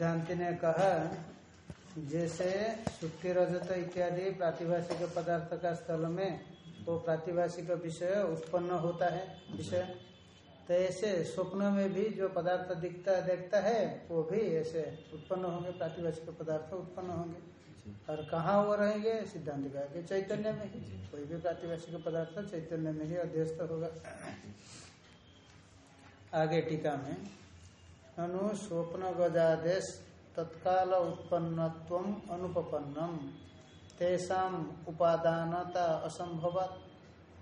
सिद्धांति ने कहा, जैसे सुक्ति रजत इत्यादि प्रातिभाषिक पदार्थ का स्थल में वो प्रातिभाषिक विषय उत्पन्न होता है, विषय। तो ऐसे स्वप्न में भी जो पदार्थ दिखता, देखता है, वो भी ऐसे उत्पन्न होंगे, प्रातिभाषिक पदार्थ उत्पन्न होंगे। और कहाँ वो रहेंगे? सिद्धांत का कि चैतन्य में ही। कोई भी प्रातिभाषिक पदार्थ चैतन्य में ही अध्यस्त होगा। आगे टीका में अनु स्वप्न गजादेश तत्काल उत्पन्नत्व अनुपन्नम तेषाम उपादानता असंभव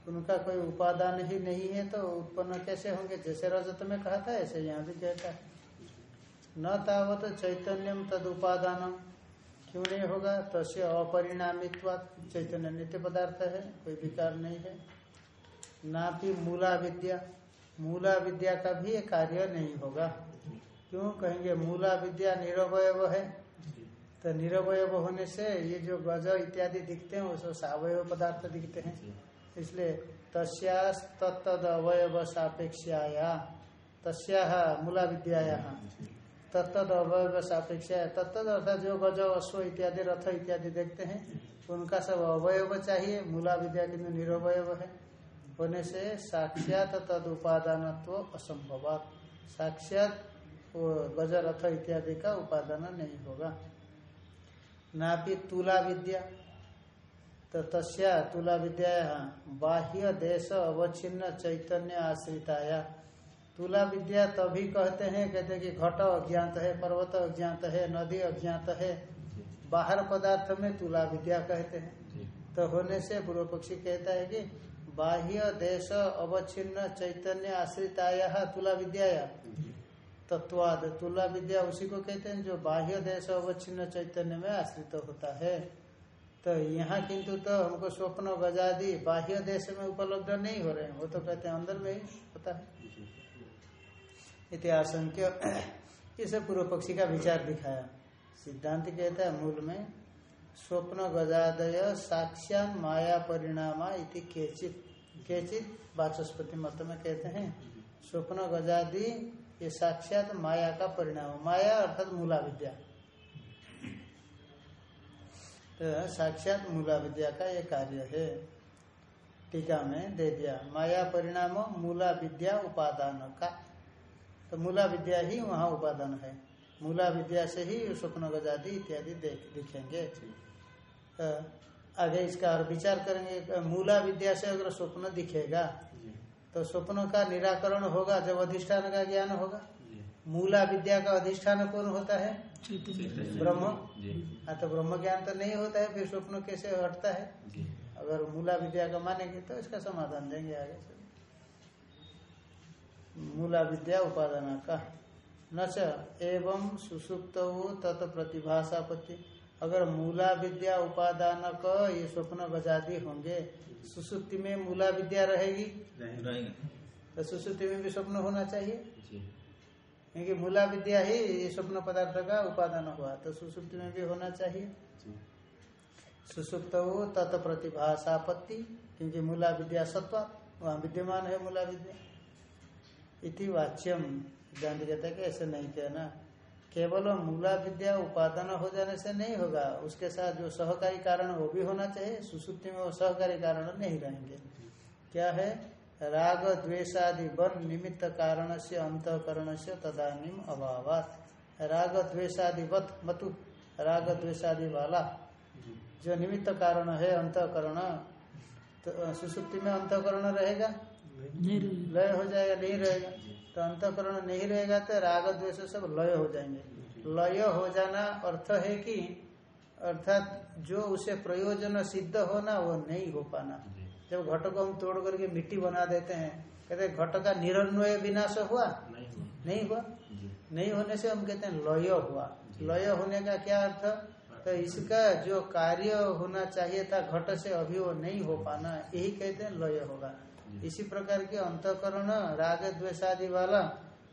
उनका कोई उपादान ही नहीं है तो उत्पन्न कैसे होंगे? जैसे रजत में कहा था, ऐसे यहाँ भी कहता है। न तावत चैतन्यम तद उपादानम क्यों नहीं होगा? तस्य अपरिणामित्व चैतन्य नित्य पदार्थ है, कोई विकार नहीं है। ना भी मूला विद्या मूला विद्या का भी कार्य नहीं होगा। क्यों कहेंगे मूला विद्या निरवय है? तो निरवय होने से ये जो गज इत्यादि दिखते हैं वो सब सवय पदार्थ दिखते हैं। इसलिए तस्यास तत्द अवयव सापेक्षाया तस्या मूला विद्याया। तत्द अवयव सापेक्षा तत्द अर्थात जो गज अश्व इत्यादि रथ इत्यादि देखते हैं उनका सब अवयव चाहिए मूला विद्या किन्तु निरवय है। होने से साक्षात तद उपादान असंभव साक्षात वो गज रथ इत्यादि का उपादान नहीं होगा। ना भी तुला विद्या। तो तस्या तुला विद्या बाह्य देश अवच्छिन्न चैतन्य आश्रिताया तुला विद्या तभी कहते हैं कहते हैं कि घट अज्ञात है पर्वत अज्ञात है नदी अज्ञात है। बाहर पदार्थ में तुला विद्या कहते हैं। तो होने से पूर्व पक्षी कहता है कि बाह्य देश अवच्छिन्न चैतन्य आश्रिताया तुला विद्याया। तत्वाद, तुला विद्या उसी को कहते हैं जो बाह्य देश अवच्छिन्न चैतन्य में आश्रित तो होता है। तो यहाँ किंतु तो हमको स्वप्न गजादि बाह्य देश में उपलब्ध नहीं हो रहे हैं। वो तो कहते हैं अंदर में ही होता है। इतिहास इसे पूर्व पक्षी का विचार दिखाया। सिद्धांत कहता है मूल में, स्वप्न गजादय साक्षा माया परिणामा इति केचित केचित वाचस्पति मत में कहते हैं। स्वप्न गजादि ये साक्षात माया का परिणाम, माया अर्थात मूला विद्या तो साक्षात मूला विद्या का ये कार्य है। टीका में दे दिया, माया परिणाम मूला विद्या उपादान का। तो मूला विद्या ही वहाँ उपादान है। मूला विद्या से ही स्वप्न गजादि इत्यादि दिखेंगे। तो आगे इसका और विचार करेंगे मूला विद्या से अगर स्वप्न दिखेगा तो स्वप्न का निराकरण होगा जब अधिष्ठान का ज्ञान होगा। मूला विद्या का अधिष्ठान कौन होता है? ब्रह्म। हाँ तो ब्रह्म ज्ञान तो नहीं होता है फिर स्वप्न कैसे हटता है? अगर मूला विद्या का मानेंगे तो इसका समाधान देंगे आगे से। मूला विद्या उपादान का। न एवं सुसुप्त तत् प्रतिभाषापत्ति अगर मूला विद्या उपादान का ये स्वप्न गजादि होंगे सुसुप्ति में मूला विद्या रहेगी? तो सुसुप्ति में भी स्वप्न होना चाहिए? क्योंकि मूला विद्या ही स्वप्न पदार्थ का उपादान हुआ तो सुसुप्ति में भी होना चाहिए। सुसुप्त तत् प्रतिभाषापत्ति क्योंकि मूला विद्या सत्व वहाँ विद्यमान है मूला विद्या। इति वाच्यम। गांधी कहता है कि ऐसे नहीं कहना केवल मूला विद्या उपादान हो जाने से नहीं होगा उसके साथ जो सहकारी कारण वो भी होना चाहिए सुसुप्ति में वो सहकारी कारण नहीं रहेंगे। क्या है? राग द्वेषादि वन निमित्त कारण से अंतकरण से तदानीम अभाव राग द्वेषादिवत मतु। राग द्वेषादि वाला। जो। निमित्त कारण है अंतकरण तो सुसुप्ति में अंतकरण रहेगा? लय हो जाएगा नहीं रहेगा? तो अंतकरण नहीं रहेगा तो राग द्वेष सब लय हो जाएँगे। लय हो जाना अर्थ है कि अर्थात जो उसे प्रयोजन सिद्ध होना वो नहीं हो पाना। जब घट को हम तोड़ करके मिट्टी बना देते हैं कहते घट का निरन्वय विनाश हुआ? नहीं हुआ। नहीं होने से हम कहते हैं लय हुआ। लय होने का क्या अर्थ? तो इसका जो कार्य होना चाहिए था घट से अभी वो नहीं हो पाना। यही कहते हैं लय होगा। इसी प्रकार के अंतकरण राग द्वेषादि वाला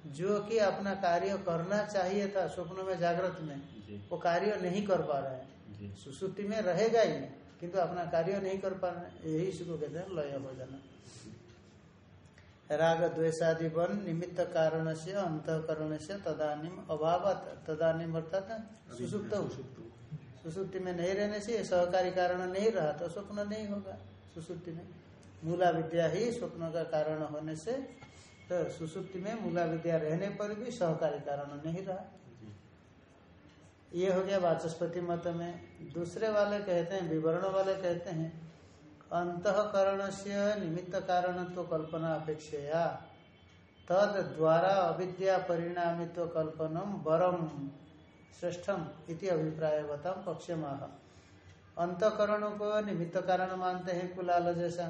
जो कि अपना कार्य करना चाहिए था स्वप्न में जागृत में वो कार्य नहीं कर पा रहे हैं। सुसुप्ति में रहेगा ही किंतु अपना कार्य नहीं कर पा रहे यही इसको कहते हैं लय हो जाना। राग द्वेषादि बन निमित्त कारण से अंतकरण से तदानिम अभाव तदानिम अर्थात सुसुप्त सुसुप्ति में नहीं रहने से सहकारी कारण नहीं रहा तो स्वप्न नहीं होगा सुसुप्ति में। मूला विद्या ही स्वप्न का कारण होने से तो सुसुप्ति में मूला विद्या रहने पर भी सहकारी कारण नहीं रहा। ये हो गया वाचस्पति मत में। दूसरे वाले कहते हैं विवरण वाले कहते हैं अंतकरण से निमित्त कारण तो कल्पना अपेक्षा तद द्वारा अविद्या परिणामित्व कल्पनम बरम श्रेष्ठम इति अभिप्राय बताओ पक्ष माह अंतकरण को निमित्त कारण मानते हैं कुलाल जैसा।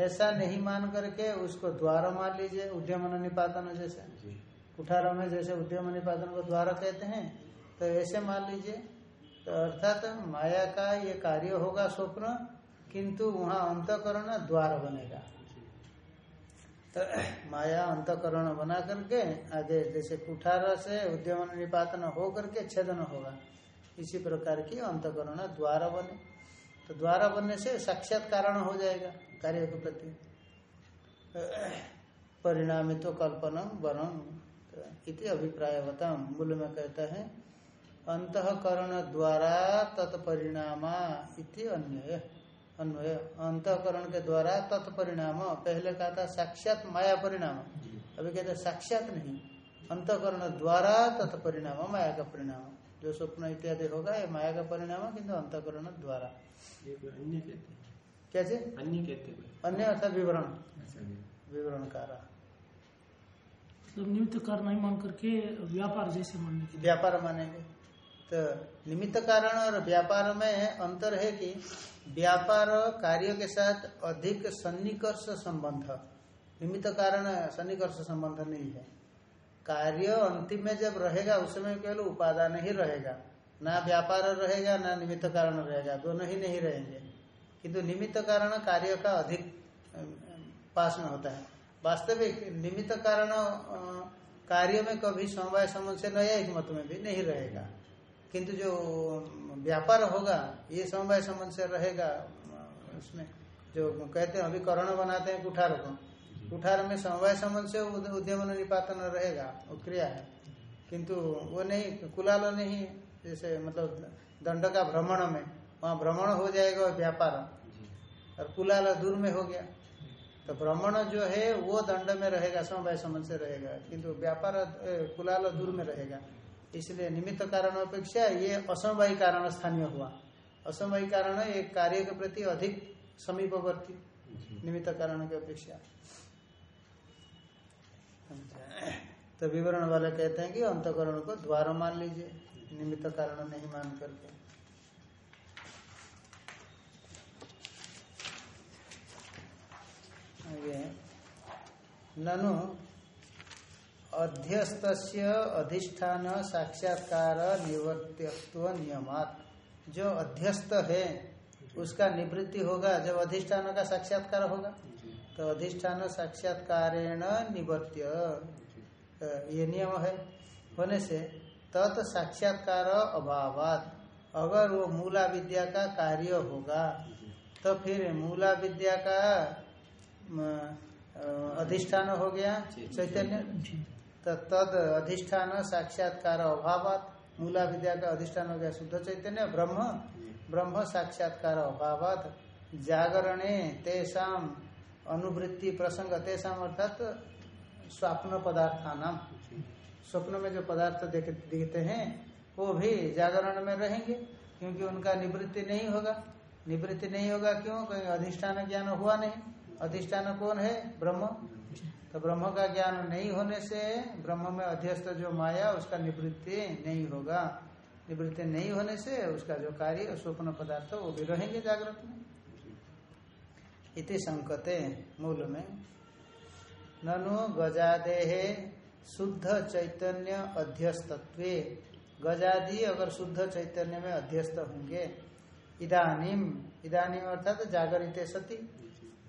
ऐसा नहीं मान करके उसको द्वार मान लीजिए उद्यमन निपातन जैसे। कुठारों में जैसे उद्यम निपातन को द्वार कहते हैं तो ऐसे मान लीजिए। तो अर्थात माया का ये कार्य होगा स्वप्न किंतु वहाँ अंतकरण द्वार बनेगा। तो माया अंतकरण बना करके आगे जैसे कुठार से उद्यमन निपातन हो करके छेदन होगा इसी प्रकार की अंतकरण द्वार बने। तो द्वारा बनने से साक्षात कारण हो जाएगा। कार्य के प्रति। परिणामी तो कल्पनम इति अभिप्राय बता मूल में कहता है अंतकरण द्वारा तत्परिणामा इति अन्य अन्वय। अंतकरण के द्वारा तत्परिणाम। पहले कहा था साक्षात माया परिणाम। अभी कहते साक्षात नहीं। अंतकरण द्वारा तत्परिणाम माया का परिणाम। जो स्वप्न इत्यादि होगा ये माया का परिणाम किंतु अंतकरण द्वारा। अन्य कहते क्या अन्य कहते अन्य अर्थात विवरण। विवरण कार मतलब निमित्त कारण नहीं मान करके व्यापार जैसे मानने व्यापार मानेंगे। तो निमित्त कारण और व्यापार में अंतर है कि व्यापार कार्य के साथ अधिक सन्निकर्ष संबंध। निमित्त कारण सन्निकर्ष संबंध नहीं है। कार्य अंतिम में जब रहेगा उसमें केवल उपादान ही रहेगा। ना व्यापार रहेगा ना निमित्त कारण रहेगा। दोनों ही नहीं रहेंगे। किंतु निमित्त कारण कार्य का अधिक पास में होता है। वास्तविक निमित्त कारण कार्य में कभी समवाय समझ से नया एक मत में भी नहीं रहेगा। किंतु जो व्यापार होगा ये समवाय संबंध से रहेगा उसमें जो कहते हैं अभी करण बनाते हैं कुठार को। कुठार में समवाय संबंध से उद्यम निपातन रहेगा वो क्रिया है। किंतु वो नहीं कुलाल नहीं जैसे मतलब दंड का भ्रमण में वहाँ भ्रमण हो जाएगा व्यापार और कुलाल दूर में हो गया। तो भ्रमण जो है वो दंड में रहेगा समवाय संबंध से रहेगा। किंतु व्यापार कुलाल दूर में रहेगा। इसलिए निमित्त कारण अपेक्षा ये असमवाही कारण स्थानीय हुआ। असमवाही कारण एक कार्य के प्रति अधिक समीपवर्ती। निमित्त कारण की अपेक्षा। तो विवरण वाले कहते हैं कि अंतकरण को द्वार मान लीजिए। निमित्त कारण नहीं मान करके। ननु अध्यस्त अधिष्ठान साक्षात्कार निवर्त्यत्व नियमात। जो अध्यस्त है उसका निवृत्ति होगा जब अधिष्ठान का साक्षात्कार होगा। तो अधिष्ठान साक्षात्कार निवर्त्य। ये नियम है। होने से तत् साक्षात्कार अभावात। अगर वो मूला विद्या का कार्य होगा तो फिर मूला विद्या का अधिष्ठान हो गया चैतन्य। तो तद अधिष्ठान साक्षात्कार अभाव मूला विद्या का अधिष्ठान हो गया शुद्ध चैतन्य ब्रह्म। ब्रह्म साक्षात्कार अभाव जागरणे तेषाम अनुवृत्ति प्रसंग तेषाम अर्थात स्वप्न पदार्थानाम स्वप्न में जो पदार्थ दिखते हैं वो भी जागरण में रहेंगे क्योंकि उनका निवृत्ति नहीं होगा। निवृत्ति नहीं होगा क्यों? कहीं अधिष्ठान ज्ञान हुआ नहीं। अधिष्ठान कौन है? ब्रह्म। तो ब्रह्म का ज्ञान नहीं होने से ब्रह्म में अध्यस्त जो माया, उसका निवृत्ति नहीं होगा। निवृत्ति नहीं होने से उसका जो कार्य, स्वप्न पदार्थ, वो भी रहेंगे जागृत में। इति संकते मूल में। ननु गजादेह शुद्ध चैतन्य अध्यस्तत्व। गजादि अगर शुद्ध चैतन्य में अध्यस्त होंगे, इदानीम इदानीम अर्थात जागरित सती।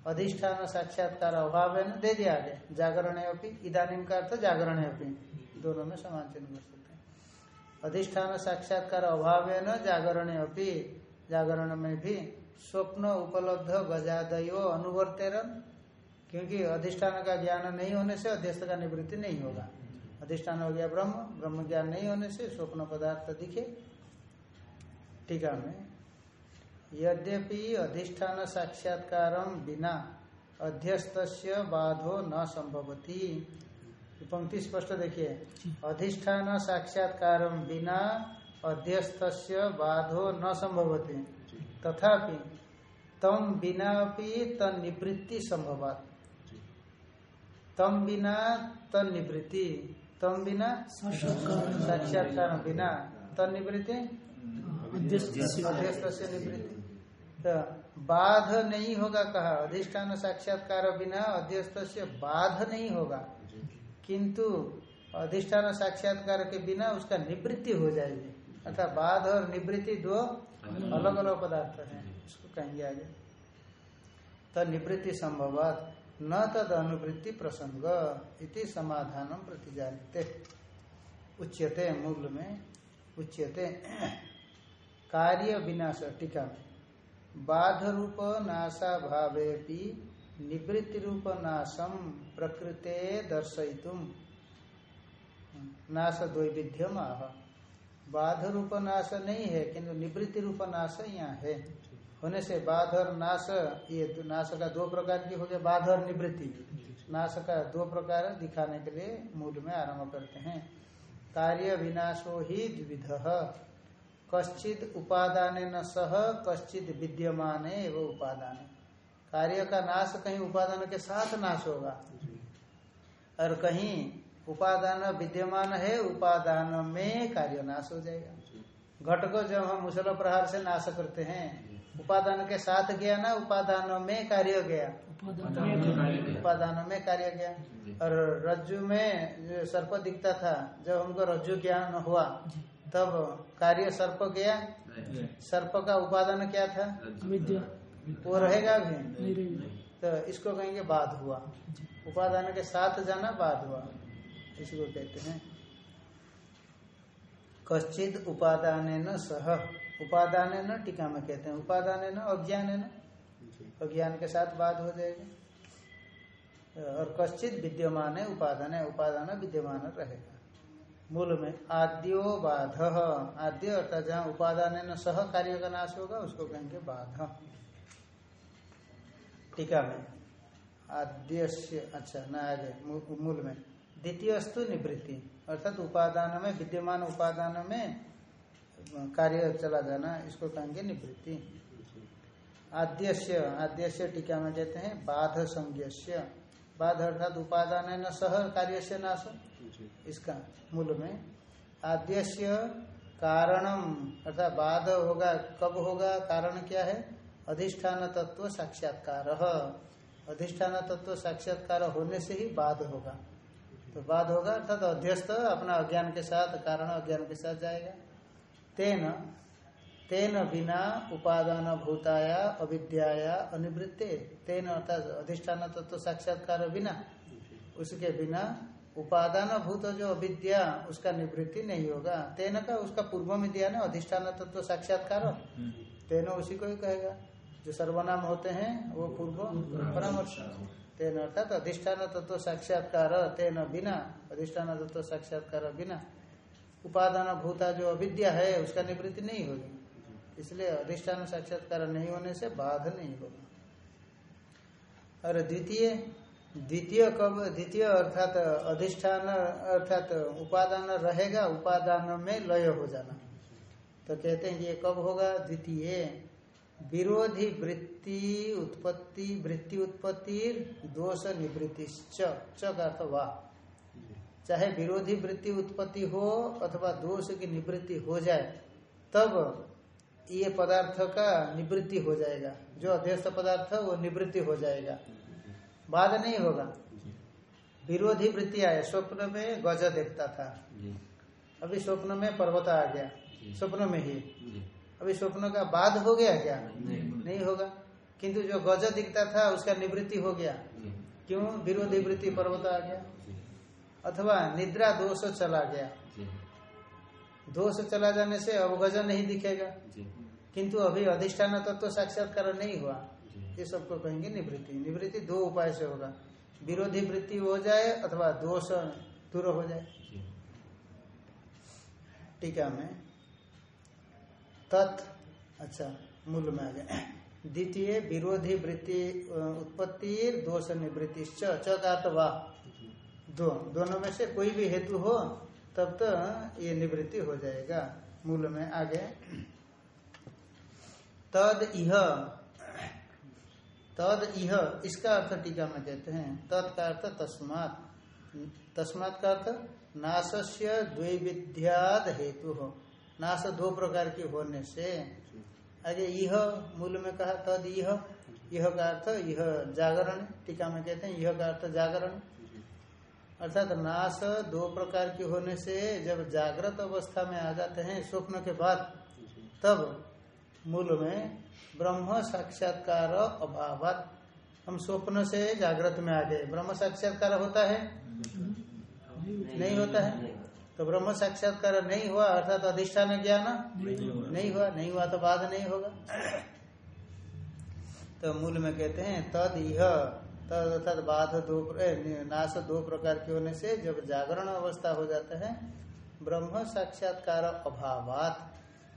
अधिष्ठान साक्षात्कार अभाव है दे दिया आगे जागरण इधानीम का अर्थ जागरण दोनों में समान चिन्ह कर सकते हैं। अधिष्ठान साक्षात्कार अभाव है न जागरण जागरण में भी स्वप्न उपलब्ध गजादयो अनुवर्तेरन, क्योंकि अधिष्ठान का ज्ञान नहीं होने से अध्यस्त का निवृत्ति नहीं होगा। अधिष्ठान हो गया ब्रह्म ब्रह्म ज्ञान नहीं होने से स्वप्न पदार्थ दिखे। टीका में यद्यपि अधिष्ठान साक्षात्कार बिना अध्यस्त बाधो न संभवती पंक्ति स्पष्ट देखिए। अधिष्ठान साक्षात्कार बिना अध्यस्त बाधो न संभवती तथापि तम बिना तनिवृत्ति संभवात तम बिना तनिवृत्ति तम बिना साक्षात्कार बिना अध्यस्त अध्यस्त निवृत्ति। तो बाध नहीं होगा कहा। अधिष्ठान साक्षात्कार बिना अध्यस्त से बाध नहीं होगा। किंतु अधिष्ठान साक्षात्कार के बिना उसका निवृत्ति हो जाएगी। अर्थात बाध और निवृत्ति दो अलग अलग पदार्थ है। इसको कहेंगे आगे। तो निवृत्ति संभवात, न तद अनुवृत्ति प्रसंग इति समाधान प्रतिजाते उच्यते मूल में, उच्यते कार्य विनाश, टीका में। बाध रूप नाशा भावे निवृत्ति रूप नाशम प्रकृते दर्शयितुम नाश द्वैविध्यम आह। बाध रूप नाश नहीं है, किंतु निवृत्ति रूप नाश यहाँ है। होने से बाध और नाश, ये नाश का दो प्रकार की हो गया बाध और निवृत्ति। नाश का दो प्रकार दिखाने के लिए मूल में आरंभ करते हैं। कार्य विनाशो ही द्विविध। कश्चित उपादान न सह कश्चित विद्यमान एवं उपादान। कार्य का नाश कहीं उपादान के साथ नाश होगा। और कहीं उपादान विद्यमान है उपादान में कार्य नाश हो जाएगा। घट को जब हम मुसल प्रहार से नाश करते हैं उपादान के साथ गया ना उपादान में कार्य गया। उपादान में कार्य गया। और रज्जु में सर्प दिखता था जब हमको रज्जु ज्ञान हुआ तब कार्य सर्प गया। सर्प का उपादान क्या था? विद्या। वो रहेगा भी? तो इसको कहेंगे बाद हुआ। उपादान के साथ जाना बाद हुआ। इसको कहते हैं। कश्चित उपादान न सह। उपादान न टीका में कहते हैं। उपादान न अज्ञान है न अज्ञान के साथ बाद हो जाएगा। और कश्चित विद्यमान है उपादान है उपादान विद्यमान रहेगा। मूल में आद्यो बाध आद्य अर्थात जहाँ उपादान सह कार्य का नाश होगा, उसको कहेंगे बाध। टीका में आद्यस्य अच्छा न, आगे मूल में द्वितीयस्तु निवृत्ति। अर्थात उपादान में, विद्यमान उपादान में, कार्य चला जाना, इसको कहेंगे निवृत्ति। आद्यस्य आद्यस्य टीका में कहते हैं, बाध संज्ञस्य। बाध अर्थात उपादान न, सह कार्य से नाश इसका मूल में आद्यस्य कारणम, अर्थात बाध होगा, कब होगा, कारण क्या है? अधिष्ठान तत्व साक्षात्कार। अधिष्ठान तत्व साक्षात्कार होने से ही बाध होगा। तो बाध होगा, अर्थात अध्यस्त अपना अज्ञान के साथ, कारण अज्ञान के साथ जाएगा। तेन तेन बिना उपादान भूताया अविद्याया अनिवृत्ते। तेन, अर्थात अधिष्ठान तत्व साक्षात्कार बिना, उसके बिना उपादान भूत जो अविद्या उसका निवृत्ति नहीं होगा। तेन का उसका पूर्व में दिया ना अधिष्ठान तत्व तो साक्षात्कार तेन उसी को ही कहेगा। जो सर्वनाम होते हैं वो पूर्व परामर्श। तेन अर्थात अधिष्ठान तत्व साक्षात्कार तेन बिना अधिष्ठान तत्व साक्षात्कार बिना। उपादान भूता जो अविद्या है उसका निवृत्ति नहीं होगी। इसलिए अधिष्ठान साक्षात्कार नहीं होने से बाध नहीं होगा। और द्वितीय द्वितीय कब द्वितीय अर्थात अधिष्ठान, अर्थात उपादान रहेगा, उपादान में लय हो जाना। तो कहते हैं ये कब होगा? द्वितीय। विरोधी वृत्ति उत्पत्ति वृत्ति उत्पत्ति, दोष निवृत्ति, च च का अर्थ वाह। चाहे विरोधी वृत्ति उत्पत्ति हो अथवा दोष की निवृत्ति हो जाए, तब ये पदार्थ का निवृत्ति हो जाएगा। जो अध्यस्त पदार्थ वो निवृत्ति हो जाएगा। बाद नहीं होगा। विरोधी वृत्ति आए स्वप्न में गज देखता था। अभी स्वप्न में पर्वत आ गया। स्वप्न में ही। अभी स्वप्न का बाद हो गया क्या? नहीं। होगा। किंतु जो गज दिखता था उसका निवृत्ति हो गया। क्यों? विरोधी वृत्ति पर्वत आ गया। अथवा निद्रा दोष चला गया। दोष चला जाने से अब गज नहीं दिखेगा। किंतु अभी अधिष्ठान तत्व तो साक्षात्कार नहीं हुआ। ये सबको कहेंगे निवृत्ति। निवृत्ति दो उपाय से होगा। विरोधी वृत्ति हो जाए अथवा दोष दूर हो जाए। टीका में तत् अच्छा मूल में आ गए द्वितीय विरोधी वृत्ति उत्पत्ति दोष निवृत्ति च च वाह दो दोनों में से कोई भी हेतु हो तब तो ये निवृत्ति हो जाएगा। मूल में आगे तद इह तद इह, इसका अर्थ टीका में कहते हैं। तद का अर्थ तस्मात। तस्मात का अर्थ नाशस्य द्वैविध्याद हेतु। हो नाश दो प्रकार की होने से। आगे यह मूल में कहा तद यह यह का अर्थ यह जागरण, टीका में कहते हैं यह का अर्थ जागरण। अर्थात नाश दो प्रकार की होने से जब जागृत अवस्था में आ जाते हैं स्वप्न के बाद, तब मूल में ब्रह्म साक्षात्कार अभावत। हम स्वप्न से जागृत में आ गए ब्रह्म साक्षात्कार होता है? नहीं होता है? तो ब्रह्म साक्षात्कार नहीं हुआ, अर्थात अधिष्ठान ज्ञान? नहीं हुआ। नहीं हुआ तो बाद नहीं होगा। तो मूल में कहते हैं, तद यह तद अर्थात बाध दो नाश दो प्रकार के होने से जब जागरण अवस्था हो जाता है, ब्रह्म साक्षात्कार अभावात।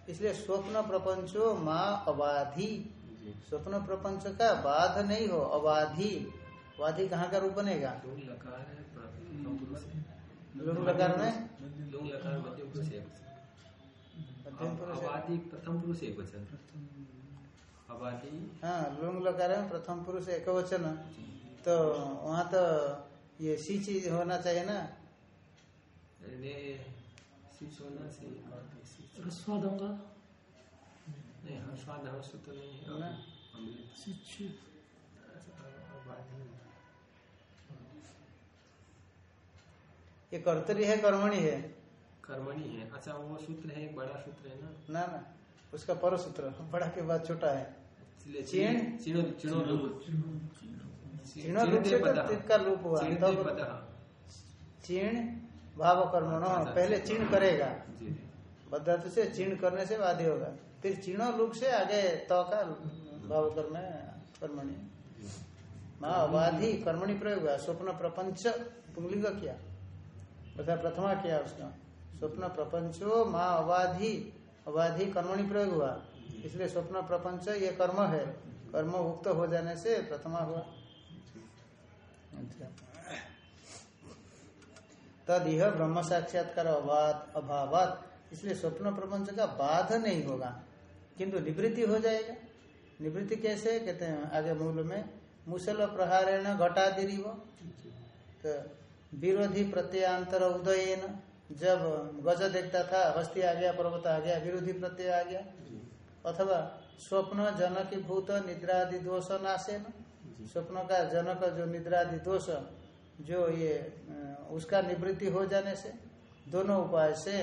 इसलिए स्वप्न प्रपंचो माँ अबाधि। स्वप्न प्रपंच का बाध नहीं हो अबाधि। वाधि कहाँ का रूप बनेगा? लोग लकार में? है। आबादी प्रथम पुरुष एक वचन। हाँ लुंग लकार में प्रथम पुरुष एक वचन। तो वहाँ तो ये सी चीज़ होना चाहिए ना? रस्वाद होगा नहीं हाँ स्वाद तो नहीं है ना। अमृत शिक्षु ये कर्तरी है कर्मणि है? कर्मणी है। अच्छा वो सूत्र है एक बड़ा सूत्र है ना? ना ना। उसका पर सूत्र बड़ा के बाद छोटा है। का रूप हुआ। चिणते तब चीण भाव कर्मणो पहले चीण करेगा। जी जी। बद्धातु से चीण करने से बाध्य होगा। फिर चीणो रूप से आगे त का भाव कर्म कर्मणि। माँ अबाधि कर्मणि प्रयोग हुआ, स्वप्न प्रपंच पुंगलिंग किया। अर्थात प्रथमा किया उसका स्वप्न प्रपंचो माँ अबाधि अबाधि कर्मणि प्रयोग हुआ। इसलिए स्वप्न प्रपंच ये कर्म है। कर्म उक्त हो जाने से प्रथमा हुआ। अच्छा। तद यह ब्रह्म साक्षात्कार अभावात। इसलिए स्वप्न प्रपंच का बाध नहीं होगा किंतु निवृत्ति हो जाएगा। निवृत्ति कैसे? कहते हैं आगे मूल में मुसल प्रहारेण घटादिरिव। तो विरोधी प्रत्ययांतर उदयन जब गज देखता था हस्ती आ गया पर्वत आ गया विरोधी प्रत्यय आ गया। अथवा स्वप्न जनक भूत निद्रादि दोष नाशेन। स्वप्न का जनक जो निद्रादि दोष जो ये उसका निवृत्ति हो जाने से दोनों उपाय से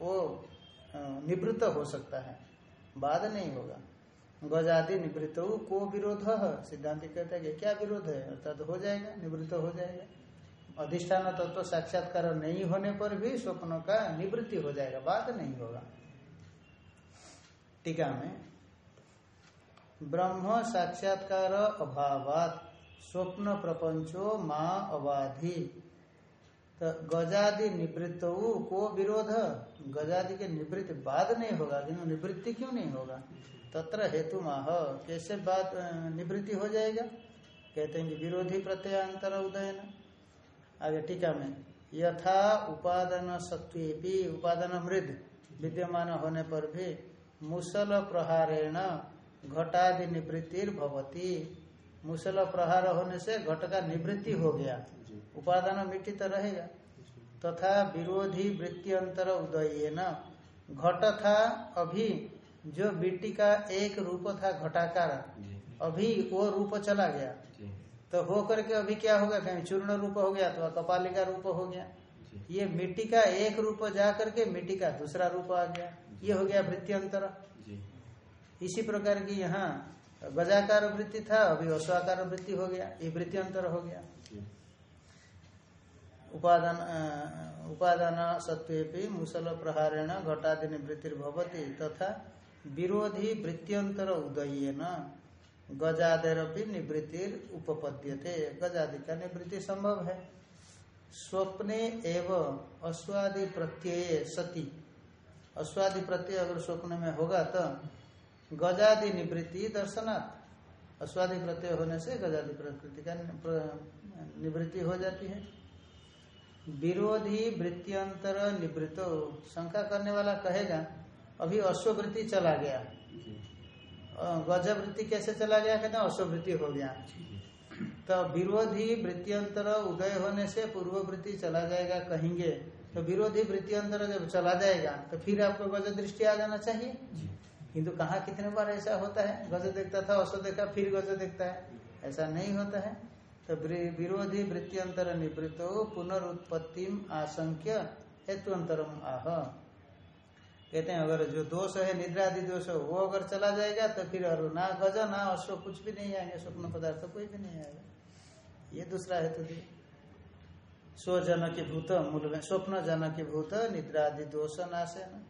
वो निवृत्त हो सकता है। बाद नहीं होगा। गजादि निवृत्त को विरोध सिद्धांत कहते हैं क्या विरोध है? अर्थात हो जाएगा, निवृत्त हो जाएगा। अधिष्ठान तत्व तो साक्षात्कार नहीं होने पर भी स्वप्नों का निवृत्ति हो जाएगा, बाद नहीं होगा। टीका में, ब्रह्म साक्षात्कार अभावात, स्वप्न प्रपंचो माँ अबाधि। तो गजादि निवृत्त को विरोध? गजादि के निवृत्ति बाद नहीं होगा किन्तु निवृत्ति क्यों नहीं होगा? तत्र हेतु माह। कैसे अ, निवृत्ति हो जाएगा? कहते हैं कि विरोधी प्रत्ययांतर उदयन। आगे टीका में यथा उपादान सत्वेपि उपादान मृद विद्यमान होने पर भी मुसल प्रहारेण घटादि निवृत्तिर भवती। मुसल प्रहार होने से घट का निवृत्ति हो गया। उपादान मिट्टी तो रहेगा। तथा तो विरोधी वृत्ति अंतर उदय न घट था अभी जो मिट्टी का एक रूप था घटाकार अभी वो रूप चला गया। तो हो करके अभी क्या होगा कहीं चूर्ण रूप हो गया अथवा कपाली का रूप हो गया। ये मिट्टी का एक रूप जा करके मिट्टी का दूसरा रूप आ गया। ये हो गया वृत्ति अंतर। इसी प्रकार की यहाँ गजाकार वृत्ति था अभी अश्वाकार वृत्ति हो गया। ये वृत्ति अंतर हो गया। उपादान उपादान सत्वेपि मुसल प्रहारेण घटादि निवृत्तिर्भवती तथा विरोधी वृत्तियंतर उदयन गजादेरपि निवृत्ति उपपद्य थे गजादि का निवृत्ति संभव है। स्वप्ने एवं अश्वादि प्रत्यय सती। अश्वादि प्रत्यय अगर स्वप्न में होगा तो गजादि निवृत्ति दर्शनात्। अश्वादि प्रत्यय होने से गजादि प्रकृति का निवृत्ति हो जाती है। विरोधी वृत्तियंतर निवृत्तो। शंका करने वाला कहेगा अभी अश्ववृत्ति चला गया। गज वृत्ति कैसे चला गया? कहते हैं अश्ववृत्ति हो गया। तो विरोधी वृत्तियंतर उदय होने से पूर्व वृत्ति चला जाएगा कहेंगे। तो विरोधी वृत्तियंतर जब चला जाएगा तो फिर आपको गज दृष्टि आ जाना चाहिए। किंतु कहा कितने बार ऐसा होता है? गज देखता था अश्व देखा फिर गज देखता है। ऐसा नहीं होता है। तो विरोधी वृत्तियंतर निवृत्तो पुनरुत्पत्ति आशंक्य हेतुअंतरम आह। कहते हैं, अगर जो दोष है निद्रा आदि दोष वो अगर चला जाएगा तो फिर और ना गज, ना अश्व कुछ भी नहीं आएँगे, स्वप्न पदार्थ तो कोई भी नहीं आएगा। ये दूसरा हेतु दिए स्वजन के भूत, मूल में स्वप्न जन के भूत निद्रा आदि दोष नाशे न।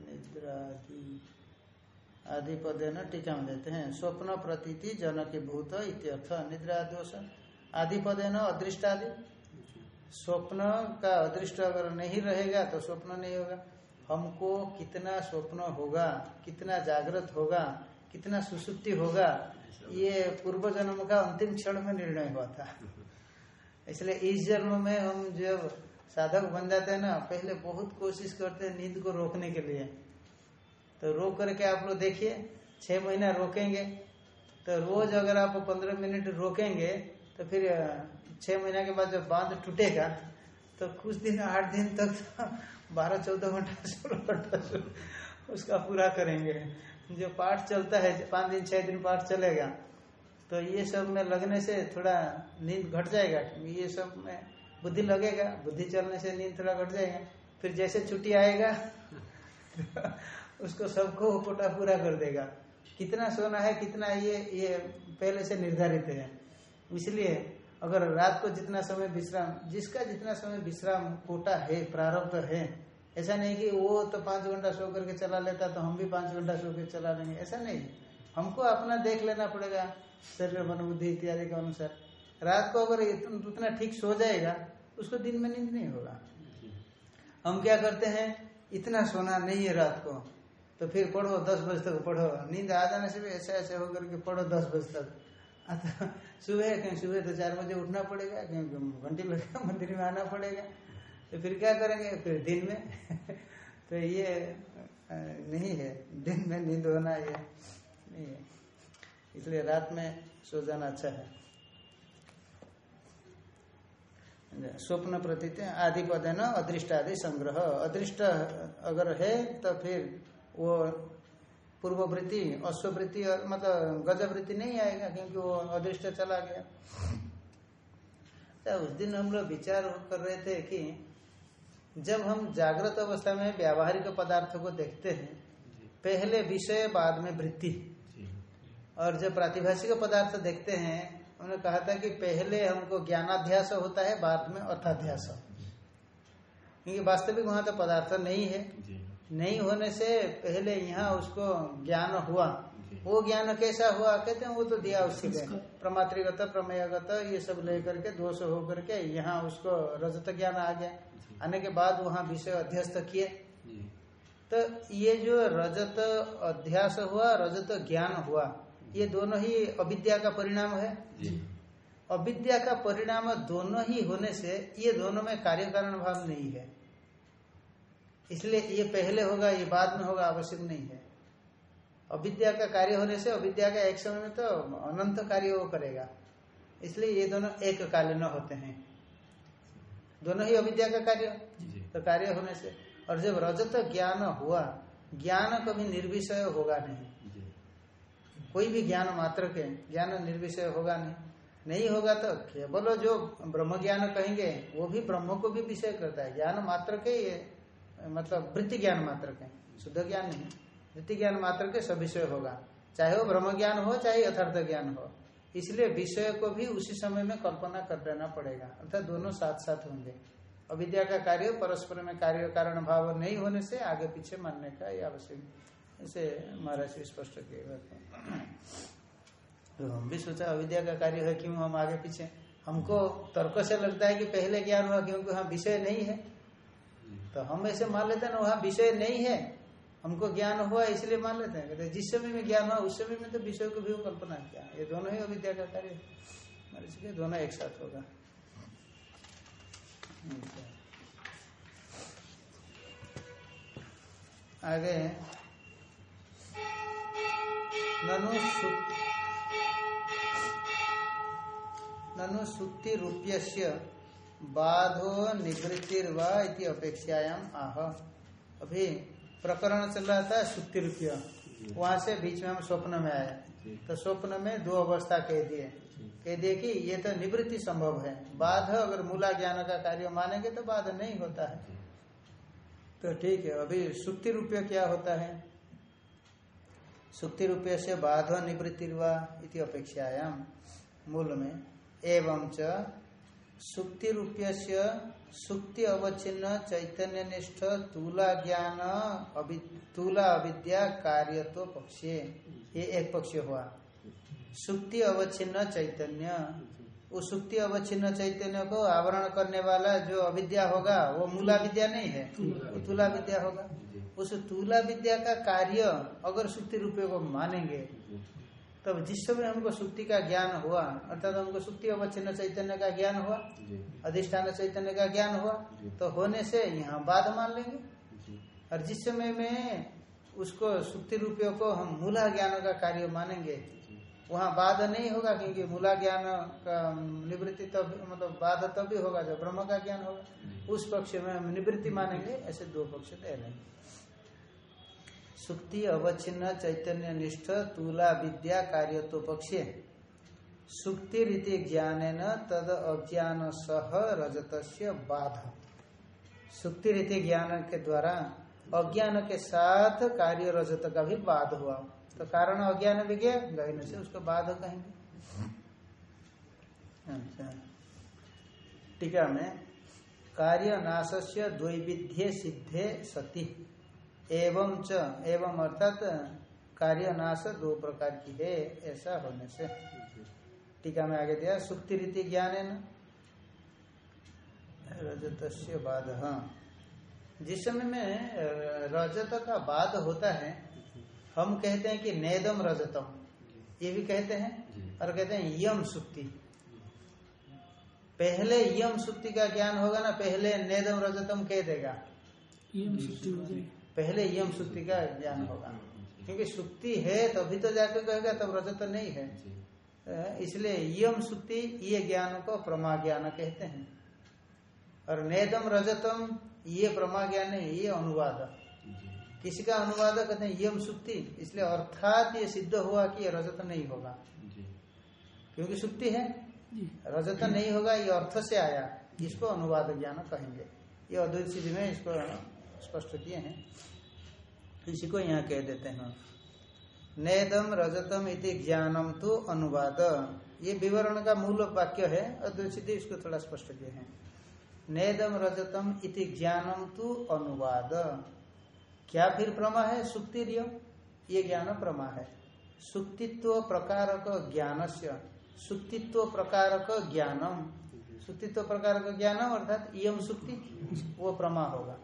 निद्रादि आदि पदे टीका में देते हैं, स्वप्न प्रतीति जन के भूत इत्यर्थ, निद्रा दोष आदि पदे न अदृष्टादि। स्वप्न का अदृष्ट अगर नहीं रहेगा तो स्वप्न नहीं होगा। हमको कितना स्वप्न होगा, कितना जागृत होगा, कितना सुसुप्ति होगा, ये पूर्व जन्म का अंतिम क्षण में निर्णय हुआ था। इसलिए इस जन्म में हम जब साधक बन जाते हैं ना, पहले बहुत कोशिश करते हैं नींद को रोकने के लिए। तो रोक करके आप लोग देखिए, छह महीना रोकेंगे। तो रोज अगर आप पंद्रह मिनट रोकेंगे तो फिर छह महीना के बाद जब बाँध टूटेगा तो कुछ दिन, आठ दिन तक तो बारह, चौदह घंटा, सोलह घंटा उसका पूरा करेंगे। जो पाठ चलता है, पाँच दिन, छह दिन पाठ चलेगा तो ये सब में लगने से थोड़ा नींद घट जाएगा। ये सब में बुद्धि लगेगा, बुद्धि चलने से नींद थोड़ा घट जाएगा। फिर जैसे छुट्टी आएगा उसको सबको कोटा पूरा कर देगा। कितना सोना है, कितना ये ये पहले से निर्धारित है। इसलिए अगर रात को जितना समय विश्राम, जिसका जितना समय विश्राम कोटा है प्रारब्ध है, ऐसा नहीं कि वो तो पाँच घंटा सो करके चला लेता तो हम भी पाँच घंटा सो के चला लेंगे। ऐसा नहीं। हमको अपना देख लेना पड़ेगा, शरीर, मन, बुद्धि इत्यादि के अनुसार। रात को अगर उतना ठीक सो जाएगा, उसको दिन में नींद नहीं होगा। हम क्या करते हैं? इतना सोना नहीं है रात को। तो फिर पढ़ो, दस बजे तक पढ़ो। नींद आ जाने से भी ऐसे ऐसे होकर के पढ़ो दस बजे तक। सुबह कहीं, सुबह तो चार बजे उठना पड़ेगा, कहीं घंटी लगेगा मंदिर में आना पड़ेगा। तो फिर क्या करेंगे? फिर दिन में। तो ये नहीं है। दिन में नींद होना ये नहीं है। इसलिए रात में सो जाना अच्छा है। स्वप्न प्रतीत आदि पद है ना अदृष्ट आदि संग्रह। अदृष्ट अगर है तो फिर वो पूर्ववृत्ति अश्ववृत्ति मतलब गजवृत्ति नहीं आएगा क्योंकि वो अदृष्ट चला गया। तो उस दिन हम लोग विचार कर रहे थे कि जब हम जागृत अवस्था में व्यावहारिक पदार्थों को देखते हैं पहले विषय बाद में वृत्ति। और जब प्रातिभाषिक पदार्थ देखते हैं उन्होंने कहा था कि पहले हमको ज्ञानाध्यास होता है बाद में अर्थाध्यास। क्योंकि वास्तविक वहाँ तो पदार्थ नहीं है। नहीं होने से पहले यहाँ उसको ज्ञान हुआ। वो ज्ञान कैसा हुआ? कहते हैं वो तो दिया उसके प्रमात्रिगत प्रमेयगत ये सब लेकर के दोष होकर के यहाँ उसको रजत ज्ञान आ गया। आने के बाद वहाँ विषय अध्यस्त किए। तो ये जो रजत अध्यास हुआ रजत ज्ञान हुआ ये दोनों ही अविद्या का परिणाम है? अविद्या का परिणाम दोनों ही होने से ये दोनों में कार्य कारण भाव नहीं है। इसलिए ये पहले होगा ये बाद में होगा आवश्यक नहीं है। अविद्या का कार्य होने से अविद्या का एक समय में तो अनंत कार्य वो करेगा। इसलिए ये दोनों एक कालीन होते हैं। दोनों ही अविद्या का कार्य तो कार्य होने से। और जब रजत ज्ञान हुआ ज्ञान कभी निर्विषय होगा नहीं। कोई भी ज्ञान मात्र के ज्ञान निर्विषय होगा नहीं। नहीं होगा तो केवल जो ब्रह्म ज्ञान कहेंगे वो भी ब्रह्म को भी विषय करता है। ज्ञान मात्र के ये मतलब वृत्ति ज्ञान मात्र के। शुद्ध ज्ञान नहीं। वृत्ति ज्ञान मात्र के सब विषय होगा। चाहे वो ब्रह्म ज्ञान हो, चाहे यथार्थ ज्ञान हो। इसलिए विषय को भी उसी समय में कल्पना कर देना पड़ेगा। अर्थात दोनों साथ साथ होंगे। अविद्या का कार्य परस्पर में कार्य कारण भाव नहीं होने से आगे पीछे मानने का ये आवश्यक ऐसे महाराज स्पष्ट किए बात तो हम भी सोचा, अविद्या का कार्य है, क्यों हम आगे पीछे? हमको तर्क से लगता है कि पहले ज्ञान हुआ, क्योंकि हम विषय नहीं है। तो हम ऐसे मान लेते हैं ना, वहाँ विषय नहीं है। हमको ज्ञान हुआ, इसलिए मान लेते हैं। कहते जिस समय में ज्ञान हुआ, उस समय में तो विषय को भी कल्पना किया। ये दोनों ही अविद्या का कार्य इसलिए दोनों एक साथ होगा। आगे ननु ननु सुक्ति रूप्यस्य बाधो निवृत्तिर्वा इति अपेक्षायाम आह। अभी प्रकरण चल रहा था सुक्ति रूपय वहाँ से बीच में हम स्वप्न में आए। तो स्वप्न में दो अवस्था कह दिए। कह दिए कि ये तो निवृत्ति संभव है। बाध अगर मूला ज्ञान का कार्य मानेंगे तो बाध नहीं होता है। तो ठीक है अभी सुक्ति रुपये क्या होता है? सुक्ति रुपये से बाध निवृत्तिर्वा इति अपेक्षायाम मूल में। एवं च सुक्ति रूपय सुक्ति अवच्छिन्न चैतन्य निष्ठ तूला ज्ञान तूला अविद्या कार्यत्व पक्षे। ये एक पक्ष हुआ। सुक्ति अवच्छिन्न चैतन्य। उस सुक्ति अवच्छिन्न चैतन्य को आवरण करने वाला जो अविद्या होगा, वो मूला विद्या नहीं है। वो तुला विद्या होगा। उस तुला विद्या का कार्य अगर सुक्ति रुपये को मानेंगे तब जिस समय हमको सुक्ति का ज्ञान हुआ अर्थात हमको सुक्ति अवच्छिन्न चैतन्य का ज्ञान हुआ अधिष्ठान चैतन्य का ज्ञान हुआ तो होने से यहाँ बाद मान लेंगे। और जिस समय में उसको सुक्ति रुपये को हम मूला ज्ञान का कार्य मानेंगे वहाँ बाध नहीं होगा क्योंकि मूला ज्ञान का निवृत्ति तब मतलब बाध तभी भी होगा जब ब्रह्म का ज्ञान होगा उस पक्ष में हम निवृत्ति मानेंगे ऐसे दो पक्ष दे रहे हैं सुक्ति, अवच्छिन्न चैतन्य निष्ठ तुला, विद्या कार्य तो पक्षे सुक्ति रीति ज्ञान तद अज्ञान सह रजत बाध। सुक्ति रीति ज्ञान के द्वारा अज्ञान के साथ कार्य रजत का भी बाध हुआ। तो कारण अज्ञान भी गया गहन से उसको बाध कहेंगे। अच्छा। टीका में कार्य नाश से द्वैविध्य सिद्धे सती। एवं च एवं अर्थात कार्य नाश दो प्रकार की है ऐसा होने से। टीका में आगे दिया सुक्ति रीति ज्ञान है न रजत बाध। हाँ जिस समय में रजत का बाध होता है हम कहते हैं कि नेदम रजतम। ये भी कहते हैं और कहते हैं यम सुक्ति पहले यम सुक्ति का ज्ञान होगा ना पहले नेदम रजतम कह देगा। यम सुक्ति हो जाएगी पहले यम सुक्ति का ज्ञान होगा। क्योंकि सुक्ति है तभी तो जाकर कहेगा तब रजत नहीं है। इसलिए यम सुक्ति ये ज्ञान को प्रमा ज्ञान कहते हैं। और नेदम रजतम ये प्रमा ज्ञान नहीं ये अनुवाद। किसी का अनुवाद कहते हैं यम सुक्ति इसलिए अर्थात ये सिद्ध हुआ कि ये रजत नहीं होगा। क्योंकि सुक्ति है। जी। रजत नहीं होगा ये अर्थ से आया। इसको अनुवाद ज्ञान कहेंगे। ये अद्वैत सिद्धि में इसको स्पष्ट किए हैं। इसी को यहाँ कह देते हैं। नेदम रजतम इति ज्ञानम तो अनुवाद। ये विवरण का मूल वाक्य है अद्वैत सिद्धि इसको थोड़ा स्पष्ट किए हैं। नेदम रजतम इति ज्ञानम तो अनुवाद। क्या फिर प्रमा है? सुक्ति ये ज्ञान प्रमा है। सुक्तित्व प्रकारक ज्ञान से सुक्तित्व प्रकारक ज्ञानम। सुक्तित्व प्रकारक ज्ञानम, अर्थात यम सुक्ति, वो प्रमा होगा।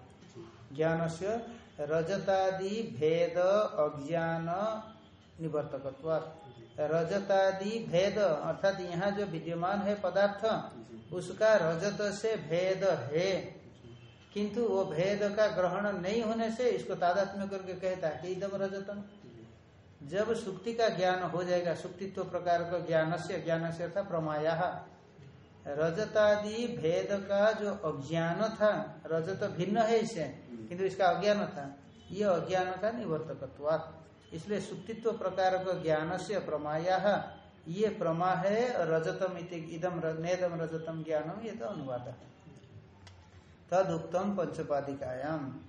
ज्ञान से रजतादि भेद अज्ञान निवर्तकत्व रजतादि भेद अर्थात यहाँ जो विद्यमान है पदार्थ उसका रजत से भेद है। किंतु वो भेद का ग्रहण नहीं होने से इसको तादात्म्य करके कहता है कि इदम रजतम। जब सुक्ति का ज्ञान हो जाएगा सुक्तित्व प्रकार का ज्ञान से ज्ञान से था प्रमाया। रजतादि भेद का जो अज्ञान था, रजत भिन्न है इसे, किंतु इसका अज्ञान था। ये अज्ञान का निवर्तकत्वात्। इसलिए सुक्तित्व प्रकार का ज्ञान से प्रमाया, ये प्रमा है रजतम इदम नेदम रजतम ज्ञानम, ये तो अनुवाद। है तद उत्तम पंचपादिकायाम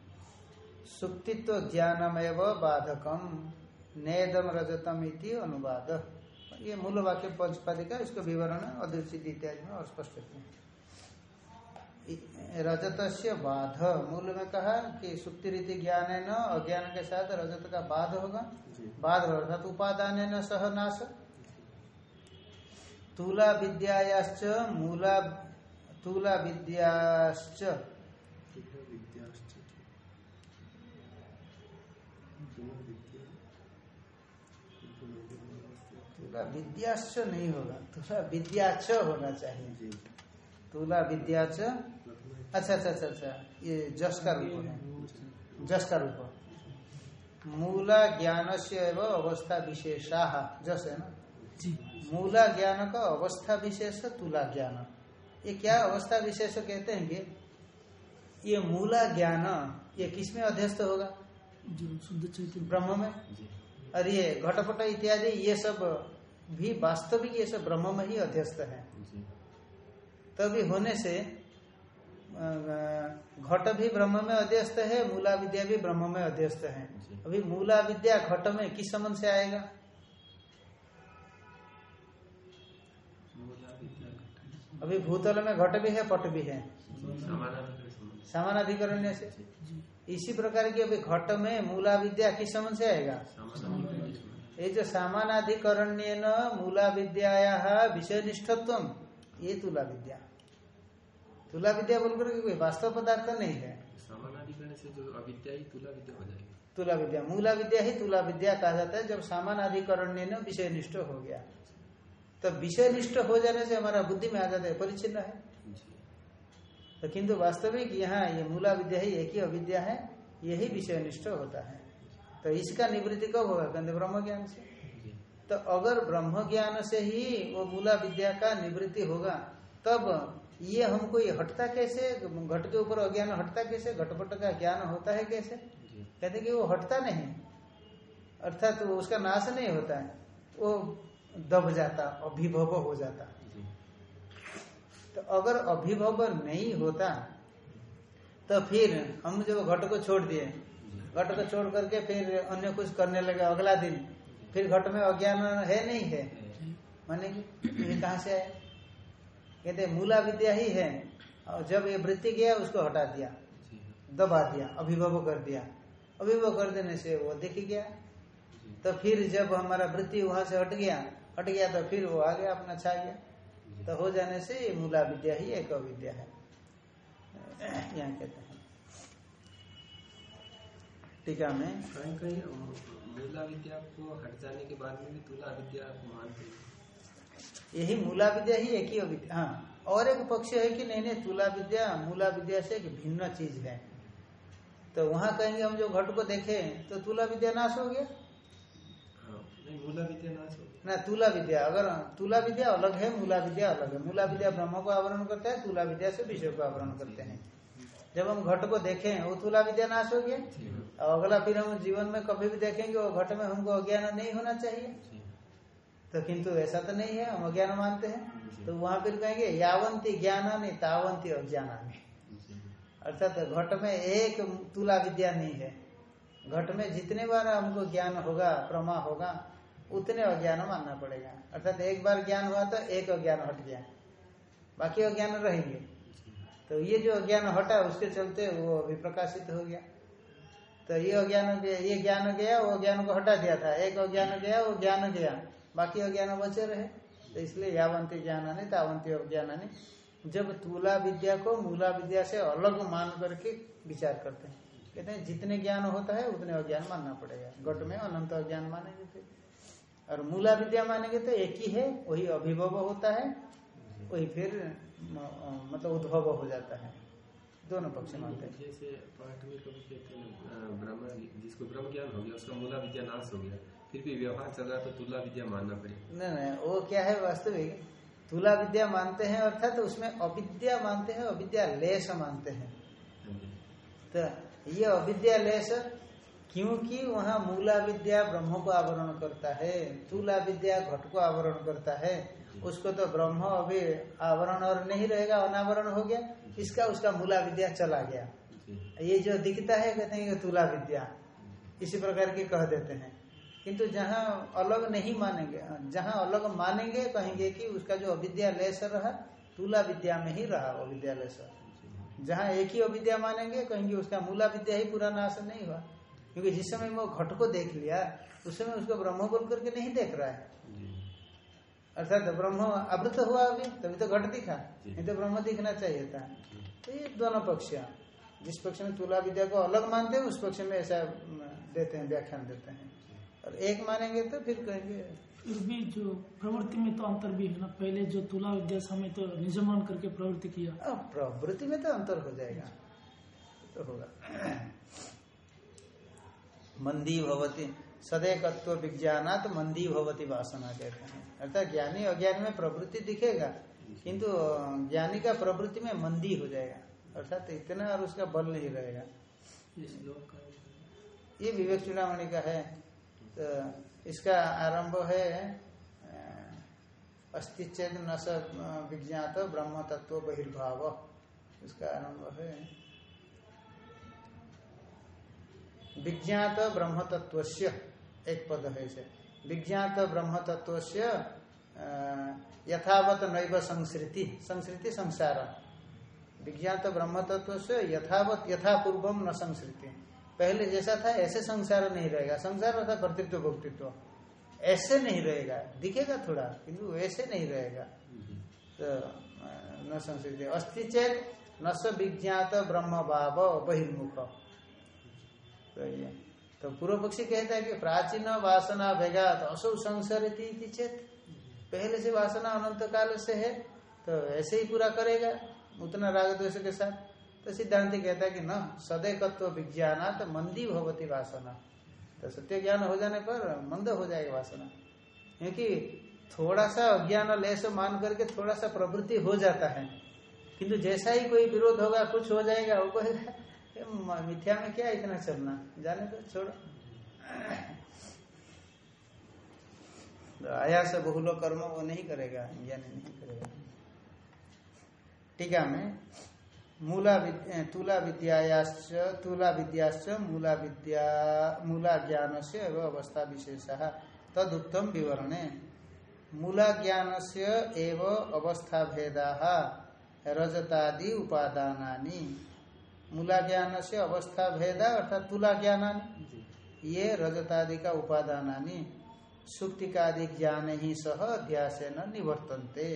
सुक्तित्व ज्ञानमेव बाधकम नेदम रजतम इति अनुवाद। ये मूल वाक्य पंचपादिका इसको विवरण अदृश्य इत्यादि में और स्पष्ट किया रजत से बाध मूल में कहा कि सुप्ति रीति ज्ञान है न अज्ञान के साथ रजत का बाध होगा। बाध अर्थात उपादान है न सह नाश। तुला विद्यायाश्च मूला तुला विद्याश्च तुला विद्याश्च नहीं होगा। तुला विद्याच होना चाहिए। तुला विद्याच अच्छा अच्छा अच्छा अच्छा। ये जस का रूप है। जस का रूप मूला ज्ञान से एवं अवस्था विशेषा। जस है ना? मूला ज्ञान का अवस्था विशेष तुला ज्ञान। ये क्या अवस्था विशेष कहते हैं कि ये मूला ज्ञान ये किसमें अध्यस्त होगा? जो शुद्ध चैतन्य ब्रह्म में? और ये घटपट इत्यादि ये सब भी वास्तविक ये सब ब्रह्म में ही। अध्यस्त है तभी होने से घट भी ब्रह्म में अध्यस्त है मूला विद्या भी ब्रह्म में अध्यस्त है। अभी मूला विद्या घट में किस संबंध से आएगा? अभी भूतल में घट भी है पट भी है। समानाधिकरण से। इसी प्रकार की अभी घट में मूला विद्या किस संबंध से आएगा? ये जो सामानाधिकरण्य न मूला विद्या विषय निष्ठत्व ये तुला विद्या तुला विद्या बोलकर कोई वास्तव पदार्थ नहीं है। समानाधिकरण से जो अविद्या ही तुला विद्या हो जाएगी। तुला विद्या मूला विद्या ही तुला विद्या कहा जाता है जब सामानाधिकरण्य न विषय निष्ठ हो गया। तो विषय निष्ठ हो जाने से हमारा बुद्धि में आ जाता है परिचिन्न है। तो किंतु वास्तविक यहाँ ये मूला विद्या ही एक ही अविद्या है यही विषय निष्ठ होता है। तो इसका निवृत्ति कब होगा? कहते ब्रह्म ज्ञान से तो अगर ब्रह्म ज्ञान से ही वो मूला विद्या का निवृत्ति होगा तब ये हमको ये हटता कैसे? घट के ऊपर अज्ञान हटता कैसे? घटपट का ज्ञान होता है कैसे? कहते कि वो हटता नहीं। अर्थात वो उसका नाश नहीं होता है। वो दब जाता अभिभव हो जाता। तो अगर अभिभव नहीं होता तो फिर हम जब घट को छोड़ दिए घट को छोड़ करके फिर अन्य कुछ करने लगे अगला दिन। फिर घट में अज्ञान है नहीं है? माने कि ये कहाँ से आया? कहते मूला विद्या ही है। और जब ये वृत्ति गया, उसको हटा दिया, दबा दिया, अभिभव कर दिया। अभिभव कर देने से वो दिख गया। तो फिर जब हमारा वृत्ति वहाँ से हट गया हट गया तो फिर वो आ गया अपना छा गया। तो हो जाने से मूला विद्या ही एक अविद्या है। यहाँ कहते हैं। टीका में। कहीं कहीं मूला विद्या को हट जाने के बाद में भी तुला विद्या मानते यही मूला विद्या ही एक ही अविद्या हाँ और एक पक्ष है कि नहीं नहीं तुला विद्या मूला विद्या से एक भिन्न चीज़ है। तो वहाँ कहेंगे हम जो घट को देखे तो तुला विद्या नाश हो गया? हाँ मूला विद्या नाश हो गया। ना तुला विद्या अगर तुला विद्या अलग है मूला विद्या अलग है। मूला विद्या ब्रह्म को आवरण करता है तुला विद्या से विषय को आवरण करते हैं। जब हम घट को देखें वो तुला विद्या नाश हो गया। और अगला फिर हम जीवन में कभी भी देखेंगे वो घट में हमको अज्ञान नहीं होना चाहिए। तो किंतु ऐसा तो नहीं है हम अज्ञान मानते हैं। तो वहाँ फिर कहेंगे यावंती ज्ञानानी तावंती अज्ञानानी। अर्थात घट में एक तुला विद्या नहीं है। घट में जितने बार हमको ज्ञान होगा प्रमा होगा उतने अज्ञान मानना पड़ेगा। अर्थात एक बार ज्ञान हुआ तो एक अज्ञान हट गया। बाकी अज्ञान रहेंगे। तो ये जो अज्ञान हटा, उसके चलते वो अभी प्रकाशित हो गया। तो ये अज्ञान गया- ये ज्ञान गया, वो ज्ञान को हटा दिया था। एक अज्ञान गया, वो ज्ञान गया। बाकी अज्ञान बचे रहे। तो इसलिए यावंती ज्ञानानी, तावंती अज्ञानानी, जब तुला विद्या को मूला विद्या से अलग मान करके विचार करते हैं। कहते हैं, जितने ज्ञान होता है, उतने अज्ञान मानना पड़ेगा। गट में अनंत अज्ञान मानेंगे फिर। और मूला विद्या मानेंगे तो एक ही है, वही अभिभव होता है, वही फिर मतलब उद्भव हो जाता है। दोनों पक्ष मानते हैं। जैसे पाठ में कभी कहते हैं ब्रह्म जिसको ब्रह्म ज्ञान हो गया उसका मूला विद्या नाश हो गया। फिर भी व्यवहार चल रहा तो तुला विद्या मानना पड़ेगा। नहीं नहीं वो क्या है वास्तविक? तुला विद्या मानते हैं अर्थात तो उसमें अविद्या मानते हैं अविद्या लेस मानते हैं। हाँ तो ये अविद्या लेस क्योंकि वहाँ मूला विद्या ब्रह्म को आवरण करता है तुला विद्या घट को आवरण करता है। उसको तो ब्रह्म अभी आवरण और नहीं रहेगा अनावरण हो गया। इसका उसका मूला विद्या चला गया। ये जो दिखता है कहते हैं तुला विद्या। इसी प्रकार की कह देते हैं। किंतु जहाँ अलग नहीं मानेंगे जहाँ अलग मानेंगे कहेंगे कि उसका जो अविद्या लेस रहा तुला विद्या में ही रहा वो विद्या लेस जहाँ एक ही अविद्या मानेंगे कहेंगे उसका मूला विद्या ही पूरा नाश नहीं हुआ। क्योंकि जिस समय वो घट को देख लिया उस समय उसको ब्रह्म बोल करके नहीं देख रहा है। अर्थात ब्रह्म आवृत हुआ अभी तभी तो घट दिखा। नहीं तो ब्रह्म दिखना चाहिए था। तो ये दोनों पक्ष जिस पक्ष में तुला विद्या को अलग मानते हैं उस पक्ष में ऐसा देते हैं व्याख्यान देते हैं। और एक मानेंगे तो फिर कहेंगे। फिर भी जो प्रवृत्ति में तो अंतर भी है ना पहले जो तुला विद्या समय तो निज मान करके प्रवृत्ति किया। प्रवृत्ति में तो अंतर हो जाएगा। तो होगा। मंदी भवती सदैकत्व विज्ञानात मंदी भवती वासना कहते हैं। अर्थात ज्ञानी अज्ञानी में प्रवृत्ति दिखेगा किंतु ज्ञानी का प्रवृत्ति में मंदी हो जाएगा। अर्थात इतना और उसका बल नहीं रहेगा। इस लोक का ये विवेक चूड़ामणि का है। तो इसका आरंभ है अस्तिचेत न विज्ञात ब्रह्म तत्व बहिर्भाव। इसका आरंभ है। विज्ञात ब्रह्म तत्व एक पद है इसे। विज्ञात ब्रह्म तत्व से यथावत नैव संस्कृति संस्कृति संसार। विज्ञात ब्रह्म तत्व से यथावत यथापूर्वम न संस्कृति पहले जैसा था, ऐसे संसार नहीं रहेगा। संसार अर्थात कर्तृत्व भोक्तृत्व। ऐसे नहीं रहेगा। दिखेगा थोड़ा, किंतु ऐसे नहीं रहेगा। तो न संस्कृति अस्थि चेत न स विज्ञात ब्रह्म भाव बहिर्मुख तो ये। तो पूर्व पक्षी कहता है कि प्राचीन वासना भेगात, असो संसार चेत। पहले से वासना अनंत काल से है तो ऐसे ही पूरा करेगा, उतना राग द्वेष के साथ। तो सिद्धांत कहता है कि न, सदैकत्व विज्ञान तो मंदी भगवती वासना। तो सत्य ज्ञान हो जाने पर मंद हो जाएगा वासना। क्योंकि थोड़ा सा अज्ञान लेस मान करके थोड़ा सा प्रवृत्ति हो जाता है। किंतु जैसा ही कोई विरोध होगा, कुछ हो जाएगा, वो कहेगा मिथ्या में क्या इतना चलना? जाने तो छोड़ो। तो आया से बहुलो कर्म वो नहीं करेगा, ज्ञान नहीं करेगा। टीका में मूला तुला विद्यायाश्च, तुला विद्याश्च, मूला विद्या, मूला ज्ञान से एवं अवस्था विशेष। तदुक्तम विवरणे। मूला ज्ञान से एवं अवस्था भेदा, रजतादि उपादानी मूला ज्ञान से अवस्था भेदा अर्थात तुला ज्ञान ये रजतादि का उपादानी सुक्तिकादि ज्ञान ही सह अध्यास न निवर्तनते।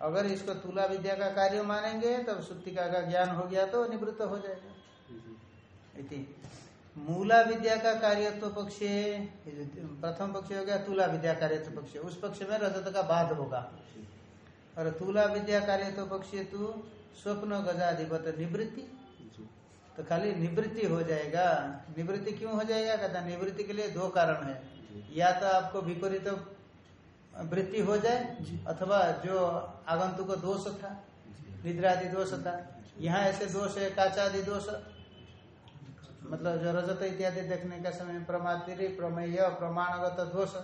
अगर इसको तुला विद्या का कार्य मानेंगे तब सुक्तिका का ज्ञान हो गया तो निवृत्त हो जाएगा। इति। मूला विद्या का कार्यत्व पक्ष प्रथम पक्ष हो गया तुला विद्या कार्यत्व पक्ष। उस पक्ष में रजत का बाध होगा। और तुला विद्या कार्यत्व पक्ष तू स्वप्न गजाधिपत निवृत्ति तो खाली निवृत्ति हो जाएगा। निवृत्ति क्यों हो जाएगा? कहता निवृत्ति के लिए दो कारण है। या तो आपको विपरीत वृत्ति हो जाए अथवा जो आगंतुक दोष था निद्रा आदि दोष था। यहाँ ऐसे दोष है काचा आदि दोष। मतलब जो रजत इत्यादि देखने का समय प्रमात्र प्रमेय प्रमाणगत दोष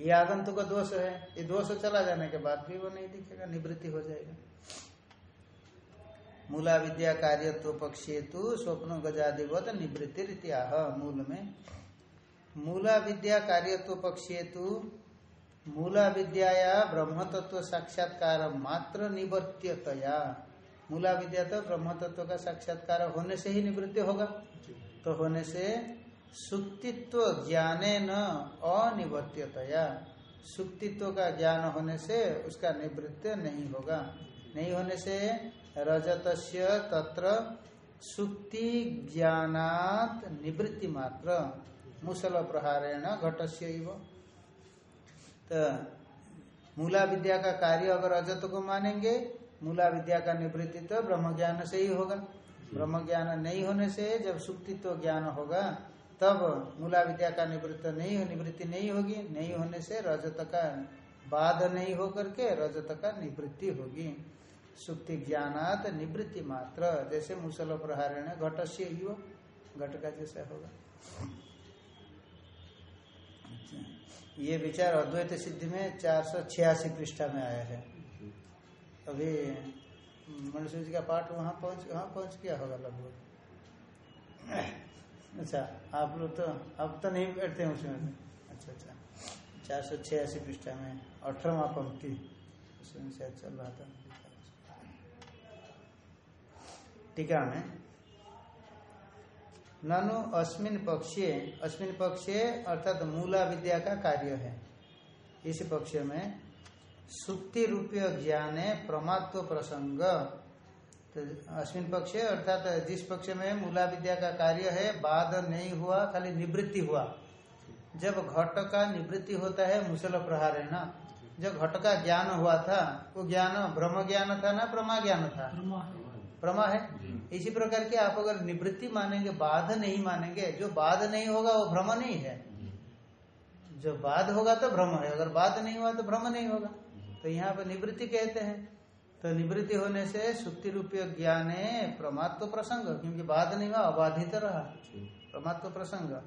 ये आगंतु का दोष है। ये दोष चला जाने के बाद भी वो नहीं दिखेगा निवृत्ति हो जाएगा। मूला विद्या कार्यत्व पक्षे तो स्वप्न गजादिवत निवृत्ति मूल में। मूला विद्या कार्यत्व पक्षे तो मूला विद्या ब्रह्म तत्व साक्षात्कार मात्र निवर्त्यतया। मूला विद्या तो ब्रह्म तत्व का साक्षात्कार होने से ही निवृत्ति होगा। तो होने से सुक्तित्व ज्ञाने न अनिवर्त्यतया। सुक्तित्व का ज्ञान होने से उसका निवृत्ति नहीं होगा। नहीं होने से रजत तत्र सुक्ति ज्ञानात निवृत्ति मात्र मुसल प्रहारेण घट से तो मूला विद्या का कार्य अगर अजत को मानेंगे मूला विद्या का निवृत्ति तो ब्रह्म ज्ञान से ही होगा। ब्रह्म ज्ञान नहीं होने से जब सुक्तित्व तो ज्ञान होगा, तब मूला विद्या का निवृत्त नहीं, निवृत्ति नहीं होगी। नहीं होने से रजत का बाध नहीं हो करके रजत का निवृत्ति होगी। सुक्ति ज्ञानात निवृत्ति मात्र। जैसे मुसल प्रहारण घट से हो घट का जैसा होगा। ये विचार अद्वैत सिद्धि में चार सौ छियासी पृष्ठा में आया है। अभी मनुष्य जी का पाठ वहाँ पहुँच वहाँ पहुँच गया होगा लगभग। अच्छा आप लोग तो अब तो नहीं बैठते हैं उसमें। अच्छा अच्छा। चार सौ छियासी पृष्ठा में अठारवा पंक्ति, उसमें शायद चल रहा था। टीका में, ननु अस्मिन पक्षे अस्मिन पक्षे अर्थात मूला विद्या का कार्य है। इस पक्ष में, सुक्ति रूपीय ज्ञान प्रमात्व प्रसंग तो अस्मिन पक्ष अर्थात जिस पक्ष में मूला विद्या का कार्य है बाद नहीं हुआ, खाली निवृत्ति हुआ। जब घट का निवृत्ति होता है, मुसल प्रहार है ना। जब घट का ज्ञान हुआ था, वो ज्ञान ब्रह्म ज्ञान था ना प्रमा ज्ञान था प्रमा है। इसी प्रकार के आप अगर निवृत्ति मानेंगे बाध नहीं मानेंगे जो बाध नहीं होगा वो भ्रम नहीं है। जो। बाध होगा तो भ्रम है अगर बाध नहीं हुआ तो भ्रम नहीं होगा। तो यहाँ पर निवृत्ति कहते हैं। तो निवृत्ति होने से सुक्ति रूपीय ज्ञान प्रमात्व प्रसंग क्योंकि बाध नहीं हुआ अबाधित रहा। प्रमात्व प्रसंग।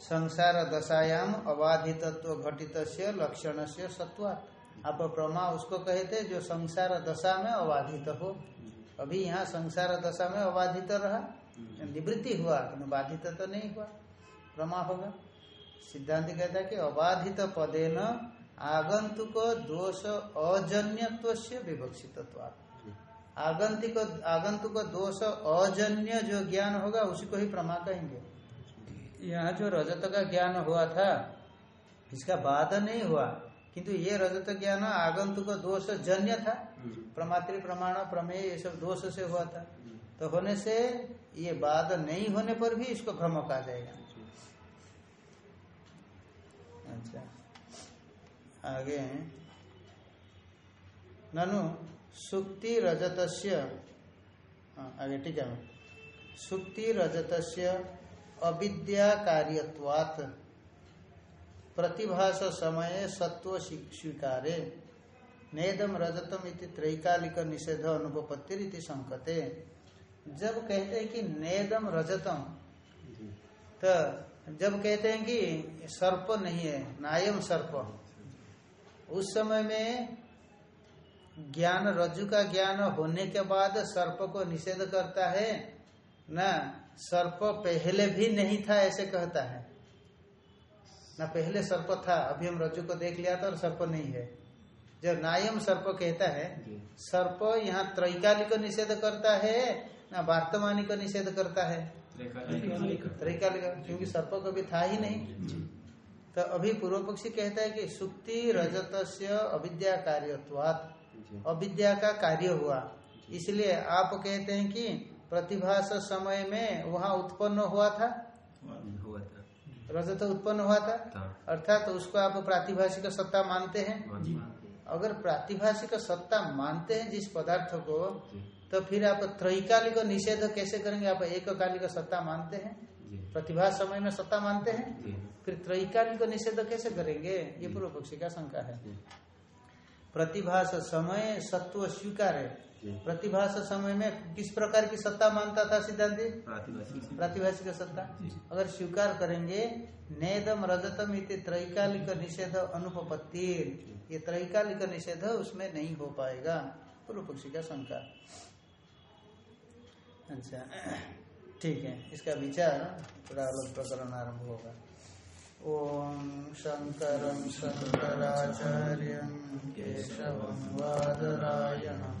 संसार दशायाम अबाधितत्व घटित लक्षण से सत्वात। आप प्रमा उसको कहते, जो संसार दशा में अबाधित हो। अभी यहाँ संसार दशा में अबाधित रहा। निवृत्ति हुआ, किन्तु बाधित तो नहीं हुआ। प्रमा होगा सिद्धांत कहता है कि अबाधित पदे न आगंतुक दोष अजन्यत्व से विवक्षित आगंतुक आगंतुक दोष अजन्य जो ज्ञान होगा, उसी को ही प्रमा कहेंगे। यहाँ जो रजत का ज्ञान हुआ था, इसका बाद नहीं हुआ। किंतु ये रजत ज्ञान आगंतुक दोष जन्य था। प्रमात्र प्रमाण प्रमेय ये सब दोष से हुआ था। तो होने से ये बाद नहीं होने पर भी इसको भ्रम कहा जाएगा। अच्छा। आगे। ननु सुक्ति रजतस्य आगे ठीक है सुक्ति रजतस्य अविद्या कार्यवात प्रतिभास समय सत्व स्वीकारे। नेदम रजतम इति त्रैकालिक निषेध अनुपत्ति रीति संकते। जब कहते हैं कि नेदम रजतम तो जब कहते हैं कि सर्प नहीं है नायम सर्प। उस समय में ज्ञान रज्जु का ज्ञान होने के बाद सर्प को निषेध करता है। ना सर्प पहले भी नहीं था ऐसे कहता है। ना पहले सर्प था अभी हम रज्जु को देख लिया था और सर्प नहीं है। जब नायम सर्प कहता है सर्प यहाँ त्रैकालिक निषेध करता है ना को निषेध करता है? त्रैकालिक। क्योंकि सर्प कभी था ही नहीं। तो अभी पूर्व पक्षी कहता है कि सुक्ति रजत अविद्या कार्यत्वात अविद्या का कार्य हुआ। इसलिए आप कहते हैं कि प्रतिभास समय में वहाँ उत्पन्न हुआ था। रजत उत्पन्न हुआ था। अर्थात तो उसको आप प्रातिभाषिक सत्ता मानते हैं। अगर प्रातिभाषिक सत्ता मानते हैं जिस पदार्थ को तो फिर आप त्रैकालिक निषेध कैसे करेंगे? आप एक कालिक सत्ता मानते हैं? प्रतिभा समय में सत्ता मानते हैं? फिर त्रैकालिक निषेध कैसे करेंगे? ये पूर्व पक्षी का शंका है। प्रतिभा समय सत्व स्वीकार। है प्रतिभास समय में किस प्रकार की सत्ता मानता था सिद्धांति प्रातिभाषिक सत्ता। अगर स्वीकार करेंगे नेदम रजतम इति त्रैकालिक निषेध अनुपत्ति ये त्रैकालिक निषेध उसमें नहीं हो पाएगा। पूर्व पक्षी का शंका। अच्छा ठीक है। इसका विचार थोड़ा अलग प्रकरण आरंभ होगा। ओम शंकर शंकराचार्य केशव वादरायणम